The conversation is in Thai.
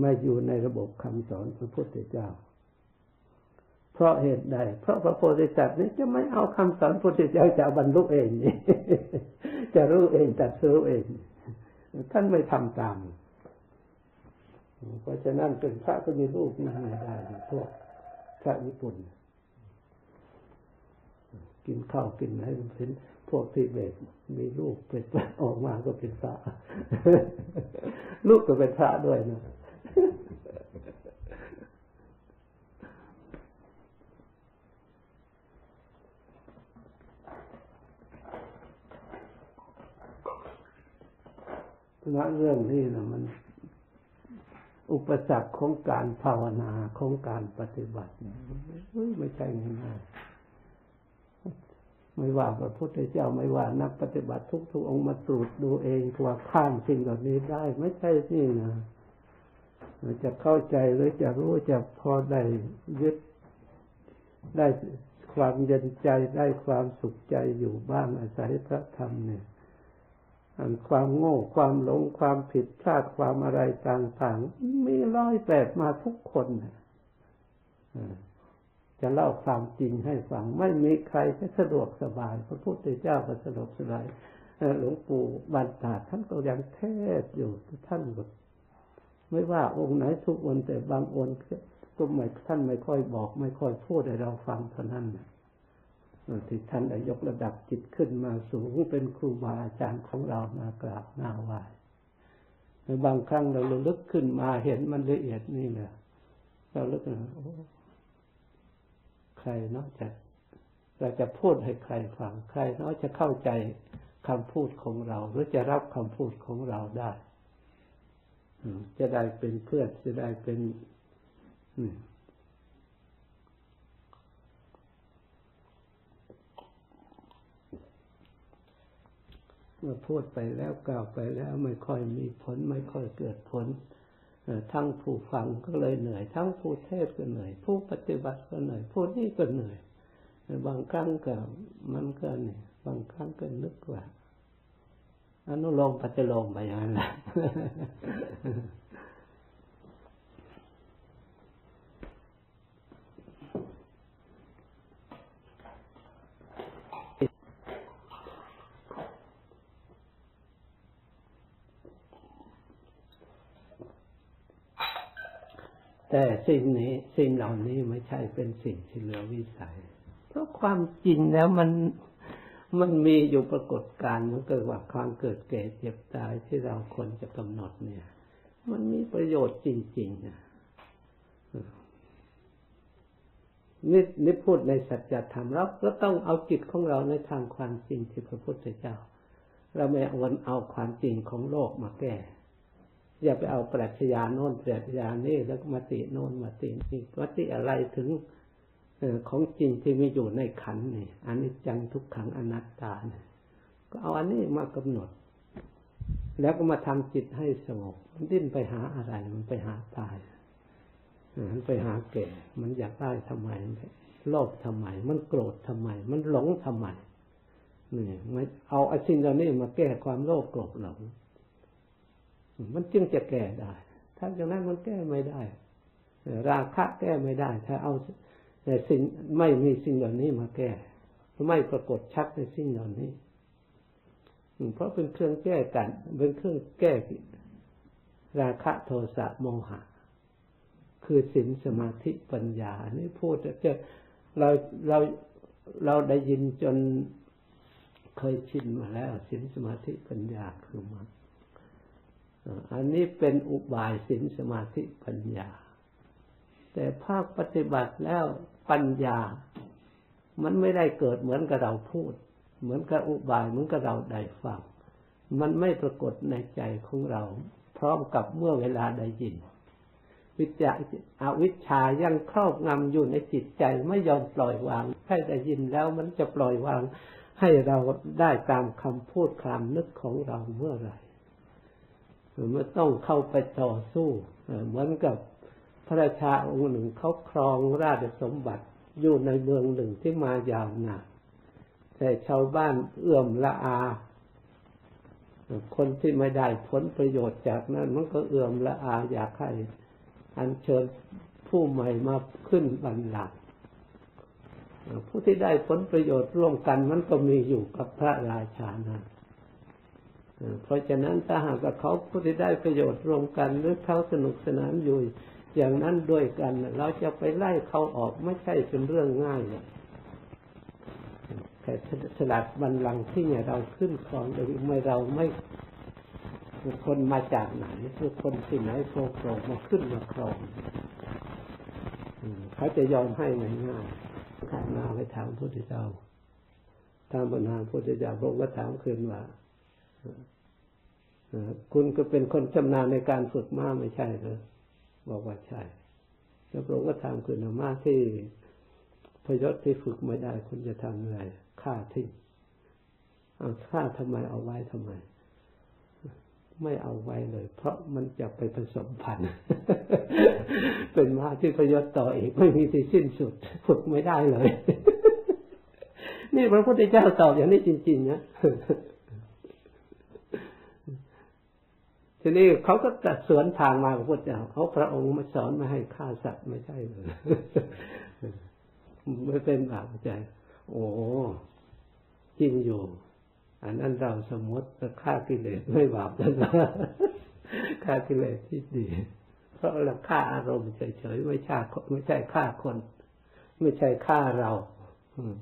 ไม่อยู่ในระบบคำสอนพระพุทธเจ้า เพราะเหตุใด เพราะพระโพธิสัตว์นี้จะไม่เอาคำสอนพระพุทธเจ้าจะบรรลุเองนี่จะรู้เองตัดสู้เอง ท่านไม่ทำตาม เพราะฉะนั้นเป็นพระก็มีรูปนั่งไม่ได้พวกพระญี่ปุ่น กินข้าวกินอะไรเป็นพวกที่เบตมีลูกเป็นออกมาก็เป็นพระ ลูกก็เป็นพระด้วยนะ นะเรื่องนี้นะมัน อุปสรรคของการภาวนาของการปฏิบัติไม่ใช่ง่ายไม่ว่าพระพุทธเจ้าไม่ว่านักปฏิบัติทุกทุกองค์มาตรวจดูเองว่าข้ามสิ่งเหล่านี้ได้ ไม่ใช่นี่นะจะเข้าใจหรือจะรู้จะพอได้ยึดได้ความเย็นใจได้ความสุขใจอยู่บ้างอาศัยพระธรรมเนี่ย ความโง่ความหลงความผิดพลาดความอะไรต่างๆมีร้อยแปดมาทุกคนจะเล่าความจริงให้ฟัง ไม่มีใครจะสะดวกสบาย พระพุทธเจ้าก็สะดวกสบายหลวงปู่บันตาท่านก็ยังเทศอยู่ท่านก็ไม่ว่าองค์ไหนทุกองค์แต่บางองค์ก็ไม่ท่านไม่ค่อยบอก ไม่ค่อยพูดให้เราฟังเท่านั้น ที่ท่านได้ยกระดับจิตขึ้นมาสูงเป็นครูบาอาจารย์ของเรามากราบหน้าไหว้บางครั้งเราลึกขึ้นมาเห็นมันละเอียดนี่แหละเราลึกนะใครนอกจากเราจะพูดให้ใครฟังใครนอกจะเข้าใจคำพูดของเรา หรือจะรับคำพูดของเราได้จะได้เป็นเพื่อนจะได้เป็น เมื่อพูดไปแล้วกล่าวไปแล้วไม่ค่อยมีผลไม่ค่อยเกิดผลทั้งผู้ฟังก็เลยเหนื่อย ทั้งผู้เทศก็เหนื่อย ผู้ปฏิบัติก็เหนื่อยผู้นี่ก็เหนื่อย บางครั้งก็มันก็เนี่ยบางครั้งก็นึกว่าอนุโลมปฏิโลมไปอย่างนั้นแหละ แต่สิ่งนี้สิ่งเหล่านี้ไม่ใช่เป็นสิ่งที่เหลือวิสัย เพราะความจริงแล้วมันมันมีอยู่ปรากฏการณ์มันเกิดว่าความเกิดแก่เจ็บตายที่เราควรจะกำหนดเนี่ย มันมีประโยชน์จริง ๆนะนี่นี่พูดในสัจธรรมเราก็ต้องเอาจิตของเราในทางความจริงที่พระพุทธเจ้า เราไม่เอาวันเอาความจริงของโลกมาแก้ อย่าไปเอาปรัชญาโน้นปรัชญานี่แล้วมาติโน้นมาตินี่มติอะไรถึงของจริงที่มีอยู่ในขันนี่อันนี้จังทุกขังอนัตตาเนี่ยก็เอาอันนี้มากำหนด แล้วก็มาทำจิตให้สงบมันดิ้นไปหาอะไร มันไปหาตายมันไปหาแก่มันอยากได้ทำไมโลภทำไม มันโกรธทำไม มันหลงทำไมนี่ไม่เอาไอ้สิ่งเหล่านี้มาแก้ความโลภโกรธหลง มันจึงจะแก้ได้ถ้าอย่างนั้นมันแก้ไม่ได้ ราคะแก้ไม่ได้ ถ้าเอาแต่สิ่งไม่มีสิ่งเหล่านี้มาแก้ ไม่ปรากฏชัดในสิ่งเหล่านี้ เพราะเป็นเครื่องแก้กัน เป็นเครื่องแก้ราคะโทสะโมหะ คือสินสมาธิปัญญานี่พูดจะเราเราเราได้ยินจนเคยชินมาแล้วสินสมาธิปัญญาคือมัน อันนี้เป็นอุบายสินสมาธิปัญญา แต่ภาคปฏิบัติแล้วปัญญา มันไม่ได้เกิดเหมือนกับเราพูด เหมือนกับอุบายเหมือนกับเราได้ฟัง มันไม่ปรากฏในใจของเรา พร้อมกับเมื่อเวลาได้ยิน วิจาอาวิชชายังครอบงำอยู่ในจิตใจไม่ยอมปล่อยวางให้ได้ยินแล้วมันจะปล่อยวางให้เราได้ตามคำพูดคำนึกของเราเมื่อไหร่ มันต้องเข้าไปต่อสู้เหมือนกับพระราชาองค์หนึ่งเขาครองราชสมบัติอยู่ในเมืองหนึ่งที่มายาวนานแต่ชาวบ้านเอื้อมละอา คนที่ไม่ได้ผลประโยชน์จากนั้น มันก็เอื้อมละอาอยากให้อัญเชิญผู้ใหม่มาขึ้นบันลังผู้ที่ได้ผลประโยชน์ร่วมกันมันก็มีอยู่กับพระราชานะ เพราะฉะนั้นถ้าหากเขาผู้ที่ได้ประโยชน์ร่วมกันหรือเขาสนุกสนานอยู่อย่างนั้นด้วยกัน เราจะไปไล่เขาออกไม่ใช่เป็นเรื่องง่ายเลยแต่สลัดบันลังที่เนี่ยเราขึ้นครองโดยไม่เราไม่คนมาจากไหนคือคนที่ไหนโผล่มาขึ้นมาครองเขาจะยอมให้ง่ายๆข้ามาไปถามพระพุทธเจ้าตามปัญหาพระพุทธเจ้าพระองค์ก็ถามคืนว่า คุณก็เป็นคนชำนาญในการฝึกม้าไม่ใช่เหรอบอกว่าใช่ แล้วพระองค์ก็ถามคืนว่าม้าที่พยศที่ฝึกไม่ได้ คุณจะทำอะไรฆ่าทิ้งเอาฆ่าทำไมเอาไว้ทำไม ไม่เอาไว้เลย เพราะมันจะไปผสมพันธุ์เป็นม้าที่พยศต่ออีกไม่มีที่สิ้นสุด ฝึกไม่ได้เลย นี่พระพุทธเจ้าตอบอย่างนี้จริง ๆ นะ ทีนี้เขาก็ตัดสวนทางมาพระพุทธเจ้าเขาพระองค์มาสอนมาให้ฆ่าสัตว์ไม่ใช่เลยไม่เป็นบาปใจ โอ้จริงอยู่ อันนั้นเราสมมติฆ่ากิเลสไม่บาปแล้วนะฆ่ากิเลสที่ดี เพราะเราฆ่าอารมณ์เฉยๆไม่ใช่ไม่ใช่ฆ่าคน ไม่ใช่ฆ่าเรา อืม